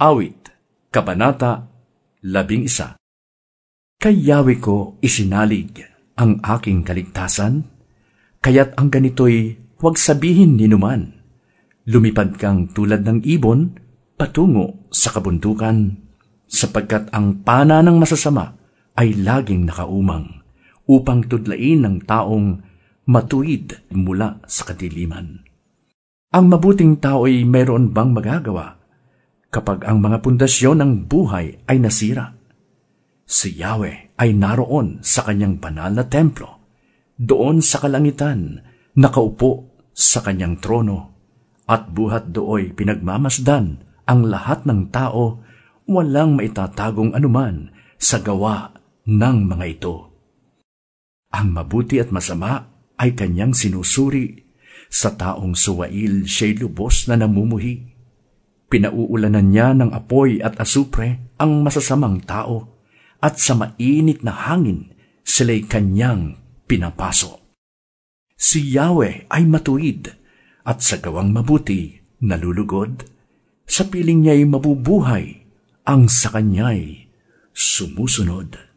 Awit, Kabanata, Labing Isa Kay Yahweh ko isinalig ang aking kaligtasan, kaya't ang ganito'y huwag sabihin ni numan. Lumipad kang tulad ng ibon, patungo sa kabundukan, sapagkat ang pana ng masasama ay laging nakaumang upang tudlain ng taong matuwid mula sa kadiliman. Ang mabuting tao ay mayroon bang magagawa kapag ang mga pundasyon ng buhay ay nasira. Si Yahweh ay naroon sa kanyang banal na templo, doon sa kalangitan, nakaupo sa kanyang trono, at buhat dooy pinagmamasdan ang lahat ng tao, walang maitatagong anuman sa gawa ng mga ito. Ang mabuti at masama ay kanyang sinusuri, sa taong suwail siya'y lubos na namumuhi Pinauulanan niya ng apoy at asupre ang masasamang tao at sa mainit na hangin sila'y kanyang pinapaso. Si Yahweh ay matuwid at sa gawang mabuti nalulugod. Sa piling niya'y mabubuhay ang sa kanya'y sumusunod.